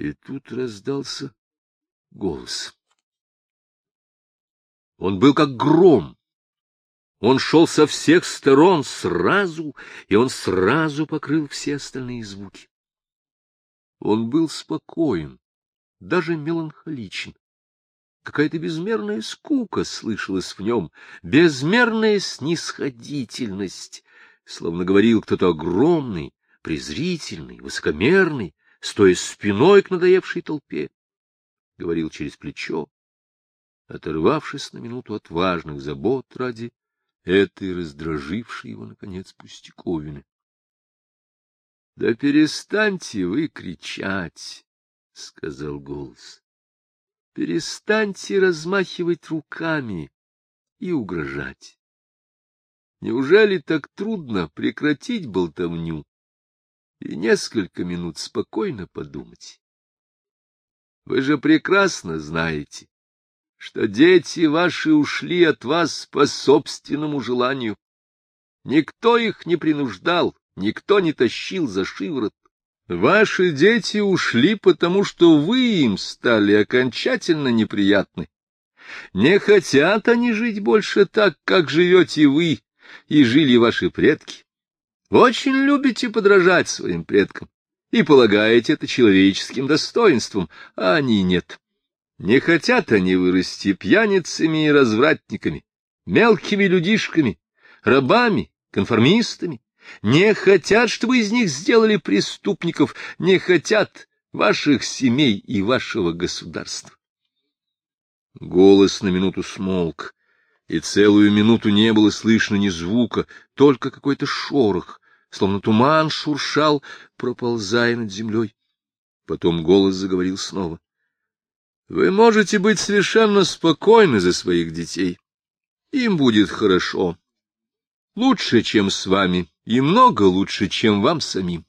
И тут раздался голос. Он был как гром. Он шел со всех сторон сразу, и он сразу покрыл все остальные звуки. Он был спокоен, даже меланхоличен. Какая-то безмерная скука слышалась в нем, безмерная снисходительность, словно говорил кто-то огромный, презрительный, высокомерный, стоя спиной к надоевшей толпе. Говорил через плечо, оторвавшись на минуту от важных забот ради этой раздражившей его, наконец, пустяковины. — Да перестаньте вы кричать, — сказал голос. — Перестаньте размахивать руками и угрожать. Неужели так трудно прекратить болтовню и несколько минут спокойно подумать? Вы же прекрасно знаете, что дети ваши ушли от вас по собственному желанию. Никто их не принуждал, никто не тащил за шиворот. Ваши дети ушли, потому что вы им стали окончательно неприятны. Не хотят они жить больше так, как живете вы и жили ваши предки. Очень любите подражать своим предкам и полагаете это человеческим достоинством, а они нет. Не хотят они вырасти пьяницами и развратниками, мелкими людишками, рабами, конформистами. Не хотят, чтобы из них сделали преступников, не хотят ваших семей и вашего государства. Голос на минуту смолк, и целую минуту не было слышно ни звука, только какой-то шорох, словно туман шуршал, проползая над землей. Потом голос заговорил снова. Вы можете быть совершенно спокойны за своих детей. Им будет хорошо. Лучше, чем с вами, и много лучше, чем вам самим.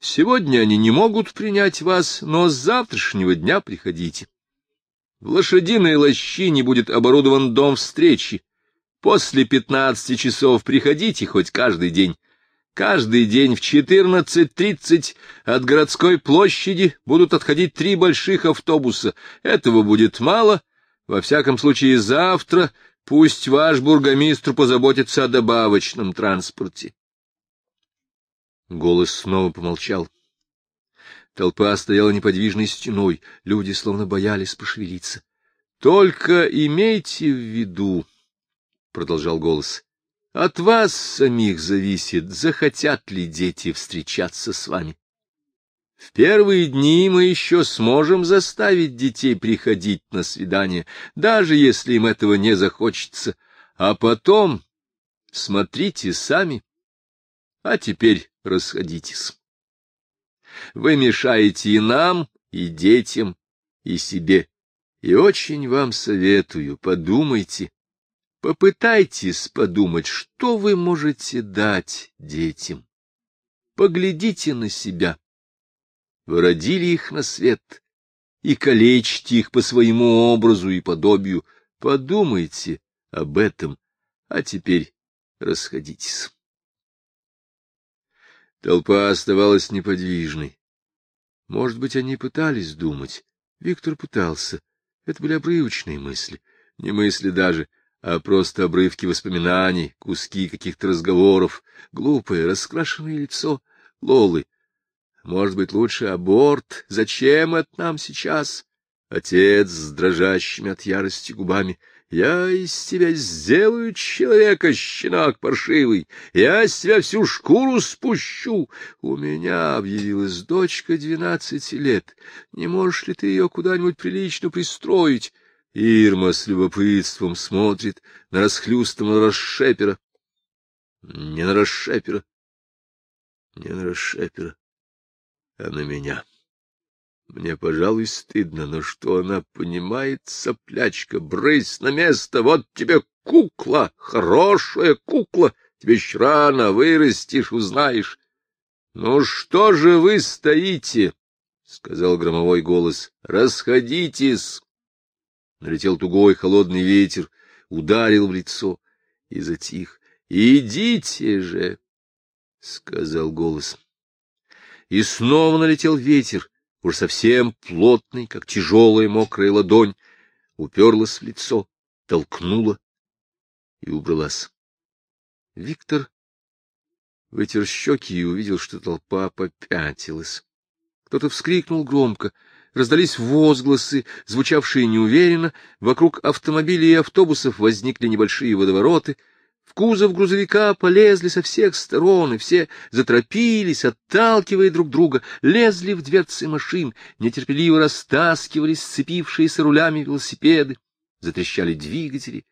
Сегодня они не могут принять вас, но с завтрашнего дня приходите. В лошадиной лощине будет оборудован дом встречи. После пятнадцати часов приходите хоть каждый день. Каждый день в 14.30 от городской площади будут отходить три больших автобуса. Этого будет мало. Во всяком случае, завтра пусть ваш бургомистр позаботится о добавочном транспорте. Голос снова помолчал. Толпа стояла неподвижной стеной, люди словно боялись пошевелиться. — Только имейте в виду, — продолжал голос, от вас самих зависит, захотят ли дети встречаться с вами. В первые дни мы еще сможем заставить детей приходить на свидание, даже если им этого не захочется. А потом смотрите сами. А теперь расходитесь. Вы мешаете и нам, и детям, и себе. И очень вам советую, подумайте, Попытайтесь подумать, что вы можете дать детям. Поглядите на себя. Вы родили их на свет и калечьте их по своему образу и подобию. Подумайте об этом, а теперь расходитесь. Толпа оставалась неподвижной. Может быть, они пытались думать. Виктор пытался. Это были обрывочные мысли, не мысли даже, а просто обрывки воспоминаний, куски каких-то разговоров, глупое, раскрашенное лицо Лолы. Может быть, лучше аборт? Зачем это нам сейчас? Отец с дрожащими от ярости губами. Я из тебя сделаю человека, щенок паршивый. Я с тебя всю шкуру спущу. У меня объявилась дочка двенадцати лет. Не можешь ли ты ее куда-нибудь прилично пристроить? Ирма с любопытством смотрит на расхлюстанного расшепера. Не на расшепера, не на расшепера, а на меня. Мне, пожалуй, стыдно, но что она понимает, соплячка, брысь на место, вот тебе кукла, хорошая кукла, тебе еще рано вырастешь, узнаешь. — Ну что же вы стоите? — сказал громовой голос. — Расходитесь. Налетел тугой холодный ветер, ударил в лицо и затих. — Идите же! — сказал голос. И снова налетел ветер, уж совсем плотной, как тяжелая мокрая ладонь, уперлась в лицо, толкнула и убралась. Виктор вытер щеки и увидел, что толпа попятилась. Кто-то вскрикнул громко, раздались возгласы, звучавшие неуверенно, вокруг автомобилей и автобусов возникли небольшие водовороты, в кузов грузовика полезли со всех сторон, и все заторопились, отталкивая друг друга, лезли в дверцы машин, нетерпеливо растаскивались сцепившиеся рулями велосипеды, затрещали двигатели,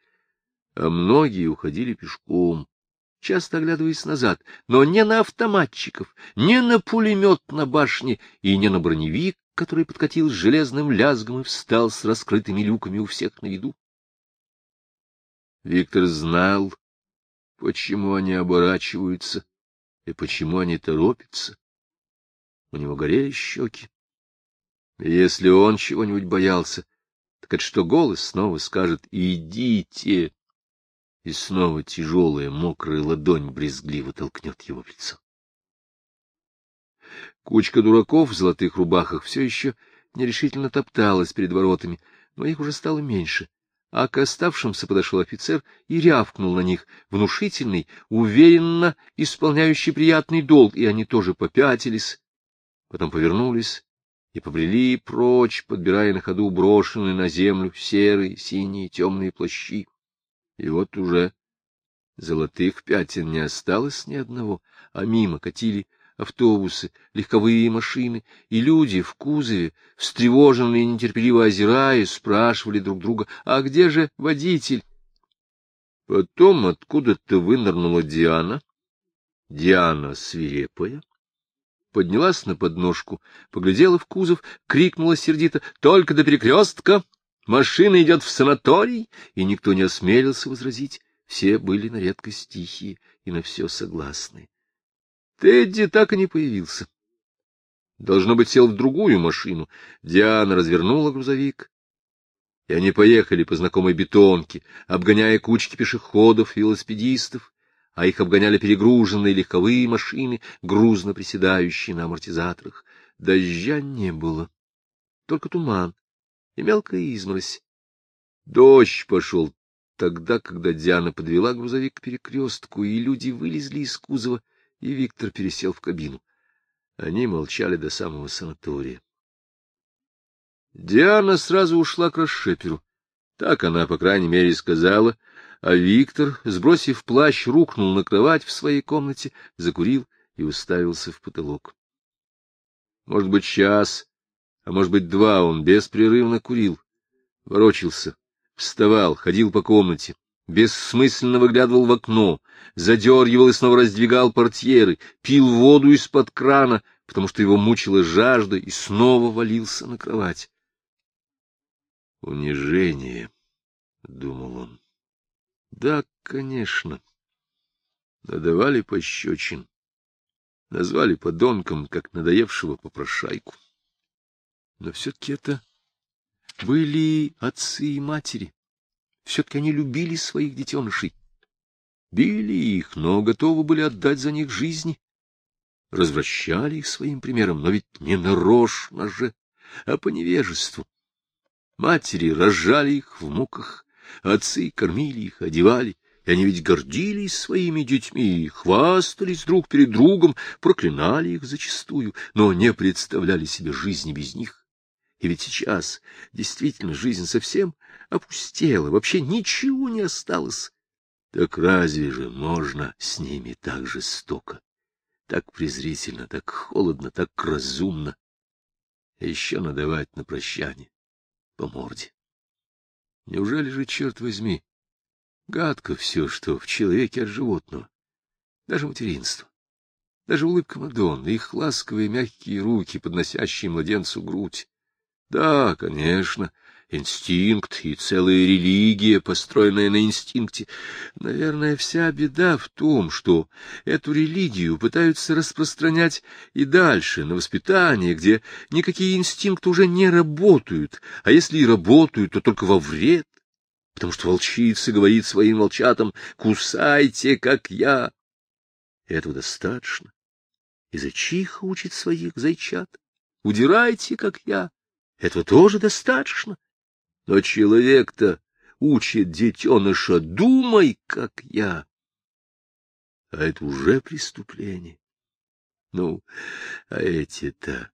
а многие уходили пешком часто оглядываясь назад, но не на автоматчиков, не на пулемет на башне и не на броневик, который подкатил с железным лязгом и встал с раскрытыми люками у всех на виду. Виктор знал, почему они оборачиваются и почему они торопятся. У него горели щеки. И если он чего-нибудь боялся, так это что голос снова скажет «Идите!» и снова тяжелая, мокрая ладонь брезгливо толкнет его в лицо. Кучка дураков в золотых рубахах все еще нерешительно топталась перед воротами, но их уже стало меньше, а к оставшимся подошел офицер и рявкнул на них, внушительный, уверенно исполняющий приятный долг, и они тоже попятились, потом повернулись и побрели прочь, подбирая на ходу брошенные на землю серые, синие, темные плащи. И вот уже золотых пятен не осталось ни одного, а мимо катили автобусы, легковые машины, и люди в кузове, встревоженные и нетерпеливо озирая, спрашивали друг друга, а где же водитель? Потом откуда-то вынырнула Диана, Диана свирепая, поднялась на подножку, поглядела в кузов, крикнула сердито «Только до перекрестка!» Машина идет в санаторий, и никто не осмелился возразить. Все были на редкость тихие и на все согласны. Тедди так и не появился. Должно быть, сел в другую машину. Диана развернула грузовик, и они поехали по знакомой бетонке, обгоняя кучки пешеходов и велосипедистов, а их обгоняли перегруженные легковые машины, грузно приседающие на амортизаторах. Дождя не было, только туман и мелкая изморозь. Дождь пошел тогда, когда Диана подвела грузовик к перекрестку, и люди вылезли из кузова, и Виктор пересел в кабину. Они молчали до самого санатория. Диана сразу ушла к расшеперу. Так она, по крайней мере, сказала, а Виктор, сбросив плащ, рухнул на кровать в своей комнате, закурил и уставился в потолок. Может быть, час а может быть, два он беспрерывно курил, ворочился, вставал, ходил по комнате, бессмысленно выглядывал в окно, задергивал и снова раздвигал портьеры, пил воду из-под крана, потому что его мучила жажда, и снова валился на кровать. Унижение, — думал он. Да, конечно. Надавали пощечин, назвали подонком, как надоевшего попрошайку. Но все-таки это были отцы и матери. Все-таки они любили своих детенышей. Били их, но готовы были отдать за них жизни. Развращали их своим примером, но ведь не нарочно же, а по невежеству. Матери рожали их в муках, отцы кормили их, одевали, и они ведь гордились своими детьми, хвастались друг перед другом, проклинали их зачастую, но не представляли себе жизни без них. И ведь сейчас действительно жизнь совсем опустела, вообще ничего не осталось. Так разве же можно с ними так жестоко, так презрительно, так холодно, так разумно? А еще надавать на прощание по морде. Неужели же, черт возьми, гадко все, что в человеке от животного, даже материнство, даже улыбка Мадонны, их ласковые мягкие руки, подносящие младенцу грудь, да, конечно, инстинкт и целая религия, построенная на инстинкте. Наверное, вся беда в том, что эту религию пытаются распространять и дальше, на воспитание, где никакие инстинкты уже не работают, а если и работают, то только во вред, потому что волчица говорит своим волчатам «кусайте, как я». Этого достаточно. И зачиха учит своих зайчат удирайте, как я. Этого тоже достаточно. Но человек-то учит детеныша, думай, как я. А это уже преступление. Ну, а эти-то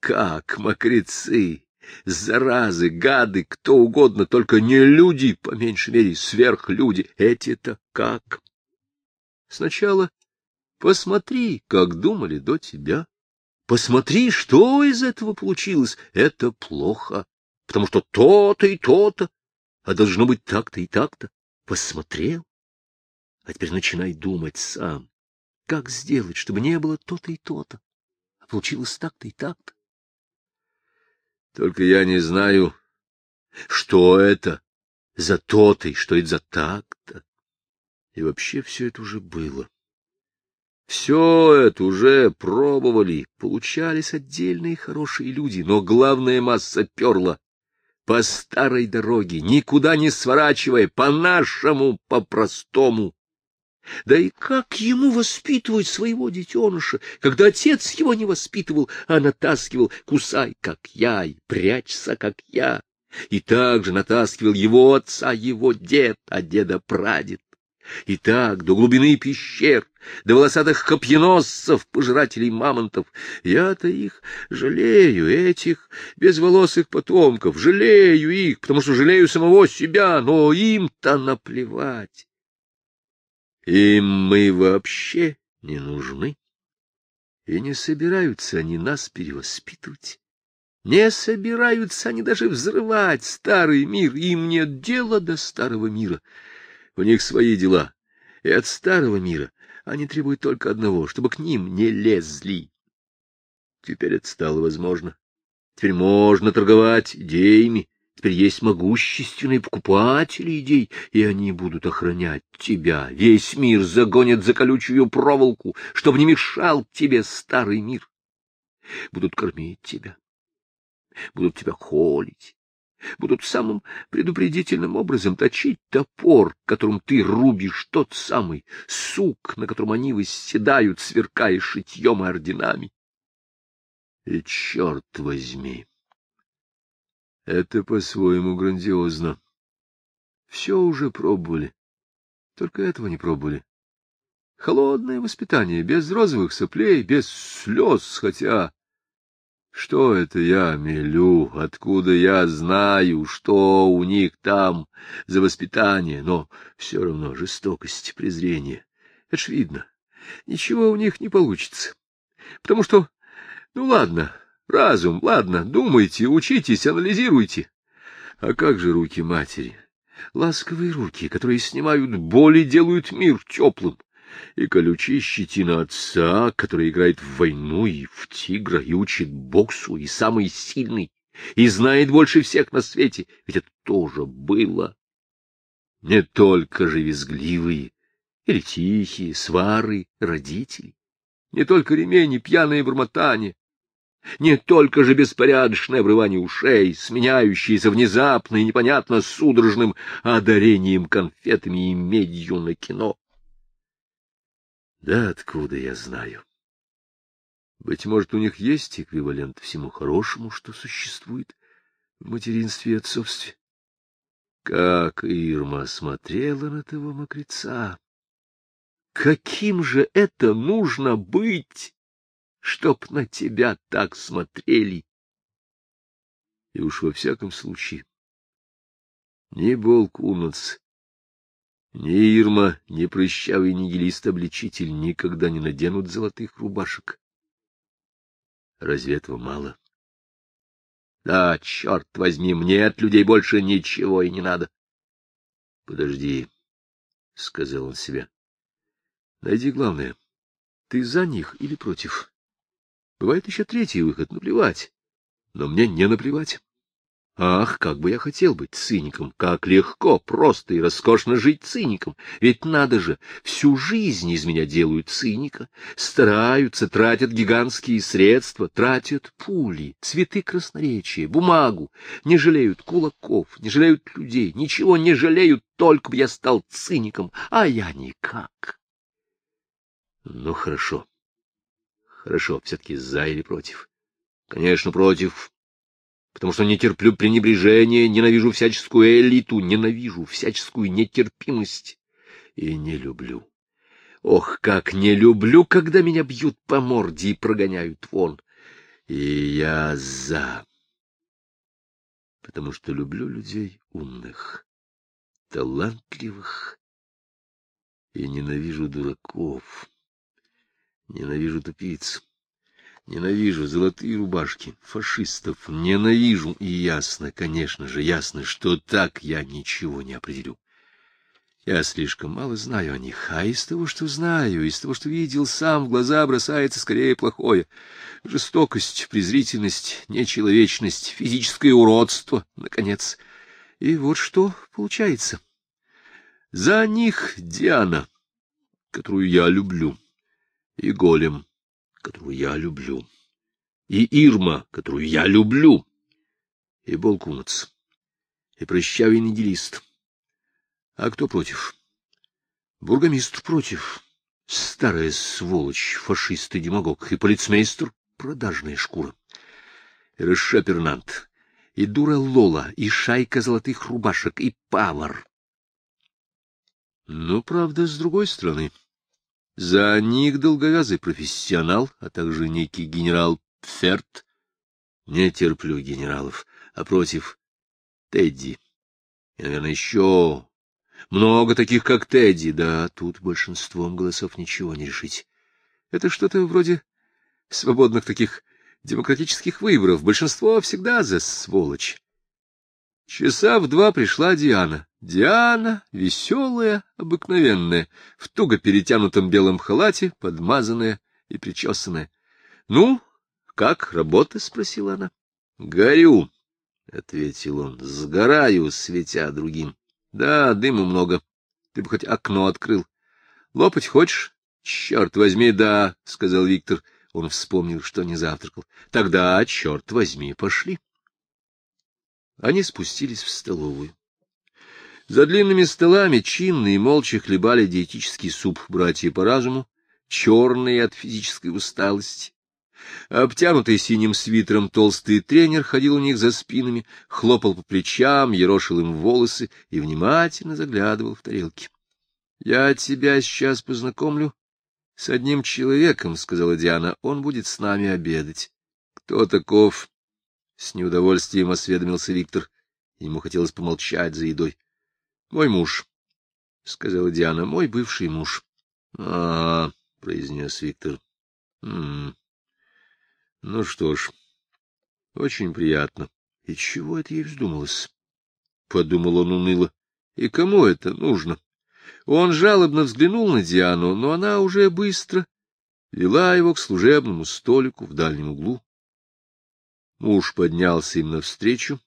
как мокрецы, заразы, гады, кто угодно, только не люди, по меньшей мере, сверхлюди. Эти-то как? Сначала посмотри, как думали до тебя. Посмотри, что из этого получилось. Это плохо, потому что то-то и то-то, а должно быть так-то и так-то. Посмотрел, а теперь начинай думать сам, как сделать, чтобы не было то-то и то-то, а получилось так-то и так-то. Только я не знаю, что это за то-то и что это за так-то. И вообще все это уже было. Все это уже пробовали, получались отдельные хорошие люди, но главная масса перла по старой дороге, никуда не сворачивая, по-нашему, по-простому. Да и как ему воспитывать своего детеныша, когда отец его не воспитывал, а натаскивал «кусай, как я, и прячься, как я». И также натаскивал его отца, его дед, а деда прадед. И так до глубины пещер, до волосатых копьеносцев, пожирателей мамонтов. Я-то их жалею, этих безволосых потомков, жалею их, потому что жалею самого себя, но им-то наплевать. Им мы вообще не нужны, и не собираются они нас перевоспитывать. Не собираются они даже взрывать старый мир, им нет дела до старого мира. У них свои дела, и от старого мира они требуют только одного, чтобы к ним не лезли. Теперь это стало возможно. Теперь можно торговать идеями, теперь есть могущественные покупатели идей, и они будут охранять тебя. Весь мир загонят за колючую проволоку, чтобы не мешал тебе старый мир. Будут кормить тебя, будут тебя холить, будут самым предупредительным образом точить топор, которым ты рубишь тот самый сук, на котором они восседают, сверкая шитьем и орденами. И черт возьми! Это по-своему грандиозно. Все уже пробовали, только этого не пробовали. Холодное воспитание, без розовых соплей, без слез, хотя что это я мелю? Откуда я знаю, что у них там за воспитание? Но все равно жестокость, презрение. Это ж видно. Ничего у них не получится. Потому что, ну ладно, разум, ладно, думайте, учитесь, анализируйте. А как же руки матери? Ласковые руки, которые снимают боль и делают мир теплым и колючая щетина отца, который играет в войну и в тигра, и учит боксу, и самый сильный, и знает больше всех на свете, ведь это тоже было. Не только же визгливые или тихие свары родителей, не только ремень и пьяное бормотание, не только же беспорядочное обрывание ушей, сменяющееся внезапно и непонятно судорожным одарением конфетами и медью на кино. Да откуда я знаю? Быть может, у них есть эквивалент всему хорошему, что существует в материнстве и отцовстве. Как Ирма смотрела на того мокреца! Каким же это нужно быть, чтоб на тебя так смотрели? И уж во всяком случае, ни Болкунац, ни Ирма, ни прыщавый нигилист-обличитель никогда не наденут золотых рубашек. Разве этого мало? Да, черт возьми, мне от людей больше ничего и не надо. — Подожди, — сказал он себе. — Найди главное. Ты за них или против? Бывает еще третий выход — наплевать. Но мне не наплевать. Ах, как бы я хотел быть циником, как легко, просто и роскошно жить циником. Ведь надо же, всю жизнь из меня делают циника, стараются, тратят гигантские средства, тратят пули, цветы красноречия, бумагу, не жалеют кулаков, не жалеют людей, ничего не жалеют, только бы я стал циником, а я никак. Ну, хорошо, хорошо, все-таки за или против. Конечно, против. Потому что не терплю пренебрежения, ненавижу всяческую элиту, ненавижу всяческую нетерпимость и не люблю. Ох, как не люблю, когда меня бьют по морде и прогоняют вон. И я за. Потому что люблю людей умных, талантливых и ненавижу дураков, ненавижу тупиц. Ненавижу золотые рубашки, фашистов, ненавижу, и ясно, конечно же, ясно, что так я ничего не определю. Я слишком мало знаю о них, а из того, что знаю, из того, что видел сам, в глаза бросается скорее плохое. Жестокость, презрительность, нечеловечность, физическое уродство, наконец. И вот что получается. За них Диана, которую я люблю, и Голем, которую я люблю, и Ирма, которую я люблю, и Болкунац, и прыщавый нигилист. А кто против? Бургомистр против. Старая сволочь, фашист и демагог, и полицмейстер — продажная шкура. И Решепернант, и дура Лола, и шайка золотых рубашек, и павар. Но, правда, с другой стороны... За них долговязый профессионал, а также некий генерал Пферт. Не терплю генералов, а против Тедди. И, наверное, еще много таких, как Тедди. Да, тут большинством голосов ничего не решить. Это что-то вроде свободных таких демократических выборов. Большинство всегда за сволочь. Часа в два пришла Диана. Диана, веселая, обыкновенная, в туго перетянутом белом халате, подмазанная и причесанная. — Ну, как работа? — спросила она. — Горю, — ответил он, — сгораю, светя другим. — Да, дыма много. Ты бы хоть окно открыл. — Лопать хочешь? — Черт возьми, да, — сказал Виктор. Он вспомнил, что не завтракал. — Тогда, черт возьми, пошли. Они спустились в столовую. За длинными столами чинно и молча хлебали диетический суп братья по разуму, черные от физической усталости. Обтянутый синим свитером толстый тренер ходил у них за спинами, хлопал по плечам, ерошил им волосы и внимательно заглядывал в тарелки. — Я тебя сейчас познакомлю с одним человеком, — сказала Диана. — Он будет с нами обедать. — Кто таков? — с неудовольствием осведомился Виктор. Ему хотелось помолчать за едой. — Мой муж, — сказала Диана, — мой бывший муж. — А, — произнес Виктор. «М — Ну что ж, очень приятно. И чего это ей вздумалось? — подумал он уныло. — И кому это нужно? Он жалобно взглянул на Диану, но она уже быстро вела его к служебному столику в дальнем углу. Муж поднялся им навстречу,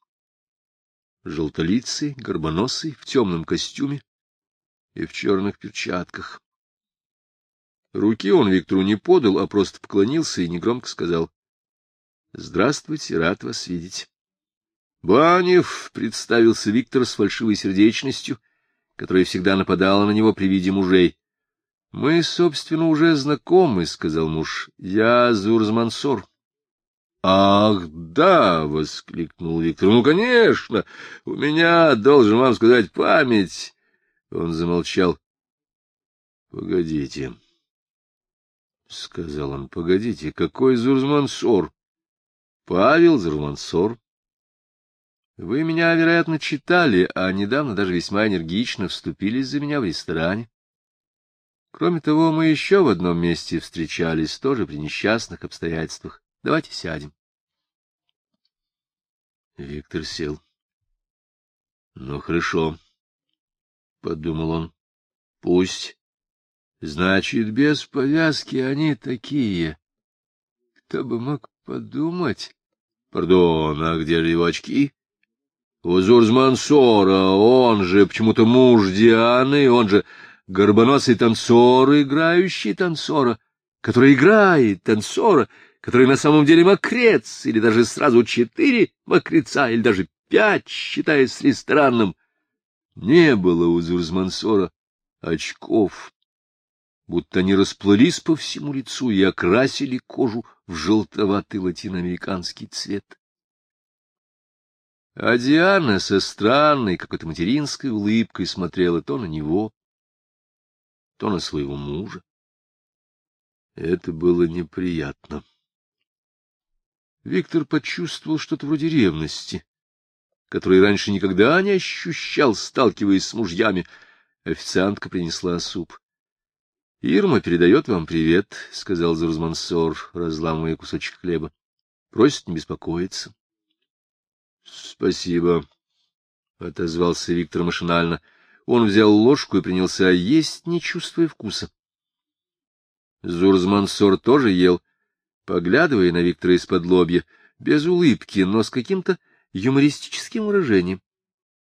желтолицый, горбоносый, в темном костюме и в черных перчатках. Руки он Виктору не подал, а просто поклонился и негромко сказал — Здравствуйте, рад вас видеть. Банев представился Виктор с фальшивой сердечностью, которая всегда нападала на него при виде мужей. — Мы, собственно, уже знакомы, — сказал муж. — Я Зурзмансор. Ах, да, — воскликнул Виктор. — Ну, конечно, у меня, должен вам сказать, память. Он замолчал. — Погодите, — сказал он, — погодите, какой Зурзмансор? — Павел Зурмансор. Вы меня, вероятно, читали, а недавно даже весьма энергично вступились за меня в ресторане. Кроме того, мы еще в одном месте встречались, тоже при несчастных обстоятельствах. Давайте сядем. Виктор сел. — Ну, хорошо, — подумал он. — Пусть. Значит, без повязки они такие. Кто бы мог подумать? Пардон, а где же его очки? Узурз Мансора, он же почему-то муж Дианы, он же горбоносый танцор, играющий танцора, который играет танцора, который на самом деле мокрец, или даже сразу четыре мокреца, или даже пять, считаясь ресторанным. Не было у Зурзмансора очков. будто они расплылись по всему лицу и окрасили кожу в желтоватый латиноамериканский цвет. А Диана со странной, какой-то материнской улыбкой смотрела то на него, то на своего мужа. Это было неприятно. Виктор почувствовал что-то вроде ревности, которой раньше никогда не ощущал, сталкиваясь с мужьями. Официантка принесла суп. — Ирма передает вам привет, — сказал Зурзмансор, разламывая кусочек хлеба. — Просит не беспокоиться. — Спасибо, — отозвался Виктор машинально. Он взял ложку и принялся есть, не чувствуя вкуса. Зурзмансор тоже ел, поглядывая на Виктора из-под лобья, без улыбки, но с каким-то юмористическим выражением.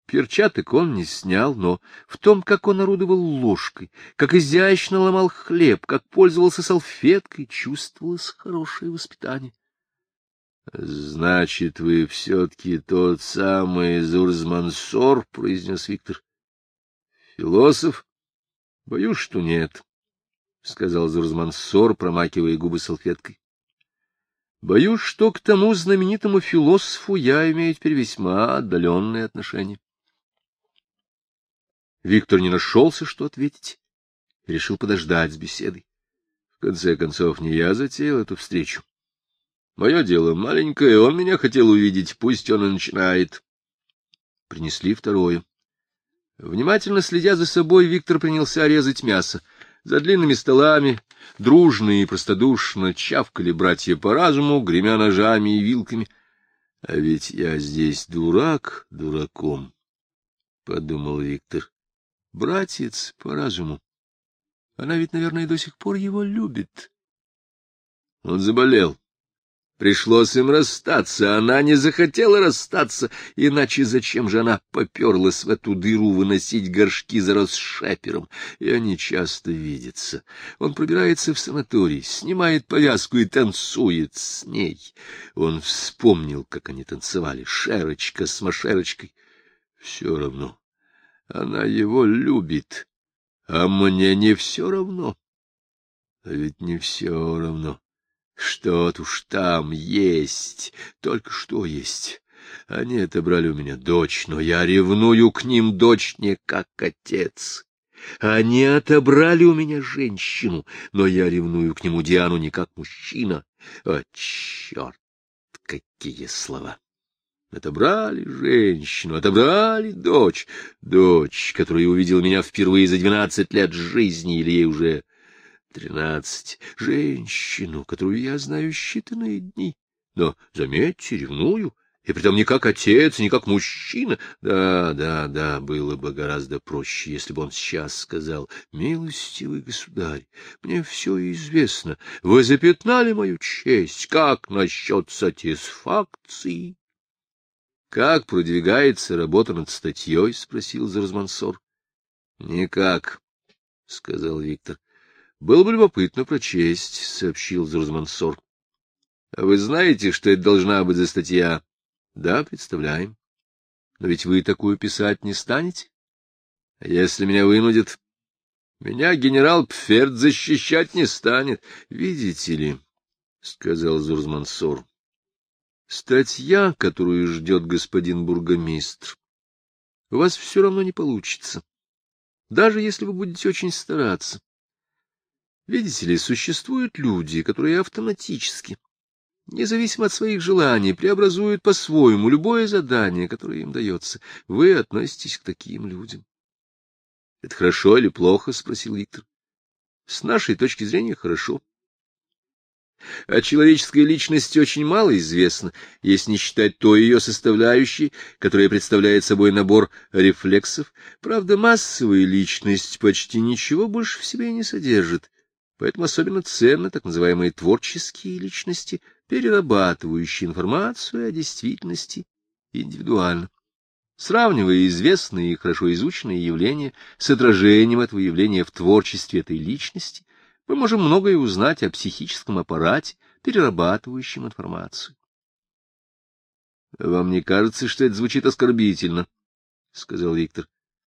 Перчаток он не снял, но в том, как он орудовал ложкой, как изящно ломал хлеб, как пользовался салфеткой, чувствовалось хорошее воспитание. — Значит, вы все-таки тот самый Зурзмансор, — произнес Виктор. — Философ? — Боюсь, что нет, — сказал Зурзмансор, промакивая губы салфеткой. — Боюсь, что к тому знаменитому философу я имею теперь весьма отдаленные отношения. Виктор не нашелся, что ответить, решил подождать с беседой. В конце концов, не я затеял эту встречу. Мое дело маленькое, он меня хотел увидеть, пусть он и начинает. Принесли второе. Внимательно следя за собой, Виктор принялся резать мясо. За длинными столами, дружно и простодушно, чавкали братья по разуму, гремя ножами и вилками. — А ведь я здесь дурак дураком, — подумал Виктор братец по разуму. Она ведь, наверное, до сих пор его любит. Он заболел. Пришлось им расстаться, она не захотела расстаться, иначе зачем же она поперлась в эту дыру выносить горшки за шапером? И они часто видятся. Он пробирается в санаторий, снимает повязку и танцует с ней. Он вспомнил, как они танцевали, Шерочка с Машерочкой. Все равно она его любит, а мне не все равно. А ведь не все равно. Что-то уж там есть, только что есть. Они отобрали у меня дочь, но я ревную к ним дочь не как отец. Они отобрали у меня женщину, но я ревную к нему Диану не как мужчина. О, черт, какие слова! Отобрали женщину, отобрали дочь, дочь, которая увидела меня впервые за двенадцать лет жизни, или ей уже тринадцать, женщину, которую я знаю считанные дни. Но, заметьте, ревную, и притом не как отец, не как мужчина. Да, да, да, было бы гораздо проще, если бы он сейчас сказал, «Милостивый государь, мне все известно, вы запятнали мою честь, как насчет сатисфакции?» — Как продвигается работа над статьей? — спросил Зарзмансор. — Никак, — сказал Виктор. — Было бы любопытно прочесть, — сообщил Зарзмансор. — А вы знаете, что это должна быть за статья? — Да, представляем. Но ведь вы такую писать не станете? — А если меня вынудят? — Меня генерал Пферд защищать не станет. Видите ли, — сказал Зурзмансор, — Статья, которую ждет господин бургомистр, у вас все равно не получится, даже если вы будете очень стараться. Видите ли, существуют люди, которые автоматически, независимо от своих желаний, преобразуют по-своему любое задание, которое им дается. Вы относитесь к таким людям. — Это хорошо или плохо? — спросил Виктор. — С нашей точки зрения, хорошо. О человеческой личности очень мало известно, если не считать той ее составляющей, которая представляет собой набор рефлексов. Правда, массовая личность почти ничего больше в себе не содержит, поэтому особенно ценны так называемые творческие личности, перерабатывающие информацию о действительности индивидуально. Сравнивая известные и хорошо изученные явления с отражением этого явления в творчестве этой личности, мы можем многое узнать о психическом аппарате, перерабатывающем информацию. — Вам не кажется, что это звучит оскорбительно? — сказал Виктор.